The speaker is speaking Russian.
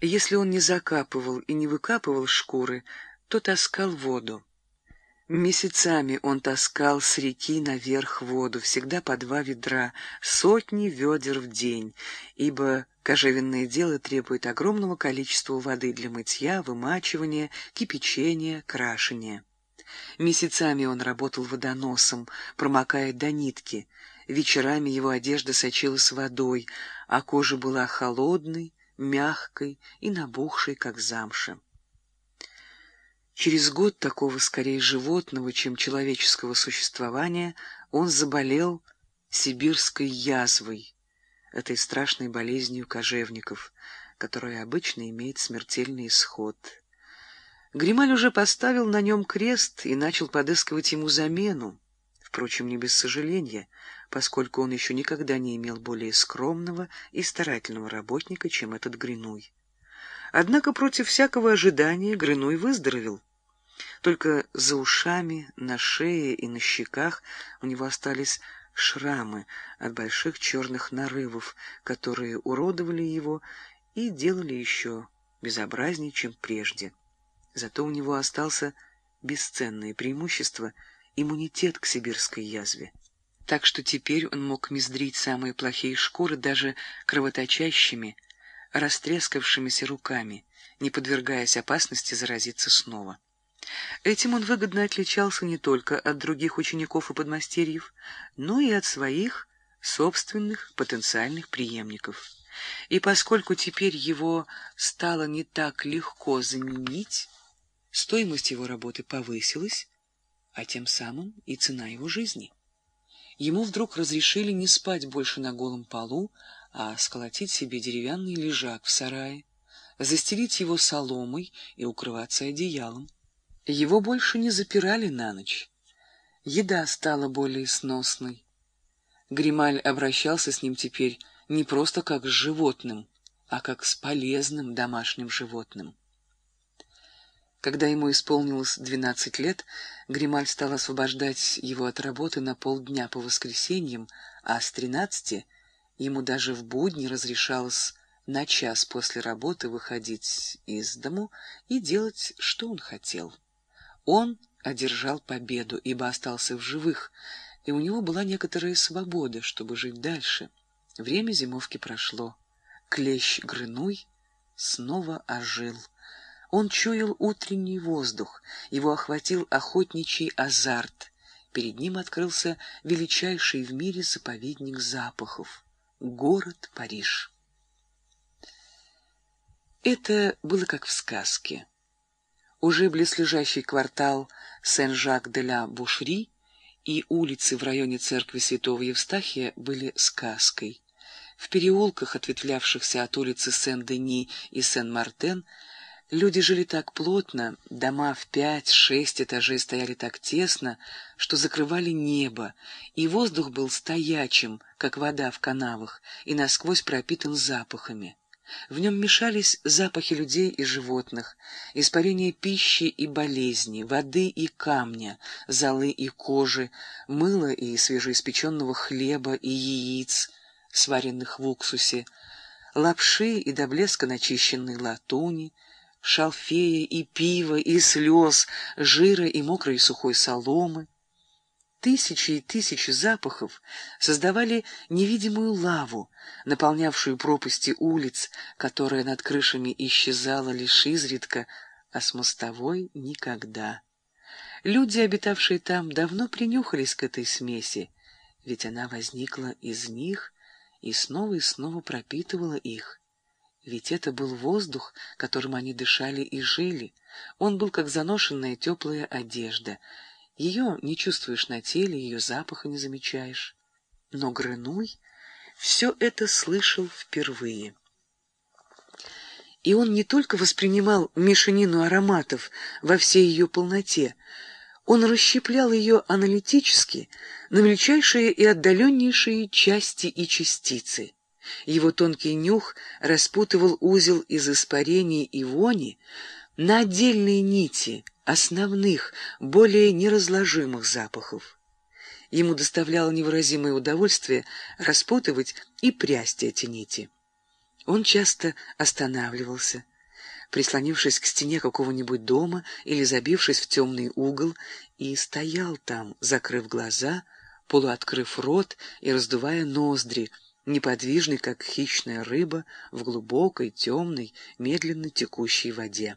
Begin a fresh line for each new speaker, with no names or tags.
Если он не закапывал и не выкапывал шкуры, то таскал воду. Месяцами он таскал с реки наверх воду, всегда по два ведра, сотни ведер в день, ибо кожевенное дело требует огромного количества воды для мытья, вымачивания, кипячения, крашения. Месяцами он работал водоносом, промокая до нитки. Вечерами его одежда сочилась водой, а кожа была холодной, мягкой и набухшей, как замша. Через год такого скорее животного, чем человеческого существования, он заболел сибирской язвой, этой страшной болезнью кожевников, которая обычно имеет смертельный исход. Грималь уже поставил на нем крест и начал подыскивать ему замену, впрочем, не без сожаления, поскольку он еще никогда не имел более скромного и старательного работника, чем этот Гринуй. Однако против всякого ожидания Гринуй выздоровел. Только за ушами, на шее и на щеках у него остались шрамы от больших черных нарывов, которые уродовали его и делали еще безобразнее, чем прежде. Зато у него остался бесценное преимущество — иммунитет к сибирской язве. Так что теперь он мог мездрить самые плохие шкуры даже кровоточащими, растрескавшимися руками, не подвергаясь опасности заразиться снова. Этим он выгодно отличался не только от других учеников и подмастерьев, но и от своих собственных потенциальных преемников. И поскольку теперь его стало не так легко заменить, стоимость его работы повысилась, а тем самым и цена его жизни. Ему вдруг разрешили не спать больше на голом полу, а сколотить себе деревянный лежак в сарае, застелить его соломой и укрываться одеялом. Его больше не запирали на ночь. Еда стала более сносной. Грималь обращался с ним теперь не просто как с животным, а как с полезным домашним животным. Когда ему исполнилось двенадцать лет, Грималь стал освобождать его от работы на полдня по воскресеньям, а с тринадцати ему даже в будни разрешалось на час после работы выходить из дому и делать, что он хотел. Он одержал победу, ибо остался в живых, и у него была некоторая свобода, чтобы жить дальше. Время зимовки прошло. Клещ Грынуй снова ожил. Он чуял утренний воздух, его охватил охотничий азарт. Перед ним открылся величайший в мире заповедник запахов — город Париж. Это было как в сказке. Уже близлежащий квартал Сен-Жак-де-ла-Бушри и улицы в районе церкви святого Евстахия были сказкой. В переулках, ответвлявшихся от улицы Сен-Дени и Сен-Мартен, люди жили так плотно, дома в пять-шесть этажей стояли так тесно, что закрывали небо, и воздух был стоячим, как вода в канавах, и насквозь пропитан запахами. В нем мешались запахи людей и животных, испарение пищи и болезни, воды и камня, золы и кожи, мыла и свежеиспеченного хлеба и яиц, сваренных в уксусе, лапши и до блеска начищенной латуни, шалфея и пива и слез, жира и мокрой и сухой соломы. Тысячи и тысячи запахов создавали невидимую лаву, наполнявшую пропасти улиц, которая над крышами исчезала лишь изредка, а с мостовой никогда. Люди, обитавшие там, давно принюхались к этой смеси, ведь она возникла из них и снова и снова пропитывала их. Ведь это был воздух, которым они дышали и жили. Он был как заношенная теплая одежда — ее не чувствуешь на теле, ее запаха не замечаешь. Но Грынуй все это слышал впервые. И он не только воспринимал мешанину ароматов во всей ее полноте, он расщеплял ее аналитически на мельчайшие и отдаленнейшие части и частицы. Его тонкий нюх распутывал узел из испарений и вони на отдельные нити основных, более неразложимых запахов. Ему доставляло невыразимое удовольствие распутывать и прясть эти нити. Он часто останавливался, прислонившись к стене какого-нибудь дома или забившись в темный угол, и стоял там, закрыв глаза, полуоткрыв рот и раздувая ноздри, неподвижный, как хищная рыба, в глубокой, темной, медленно текущей воде.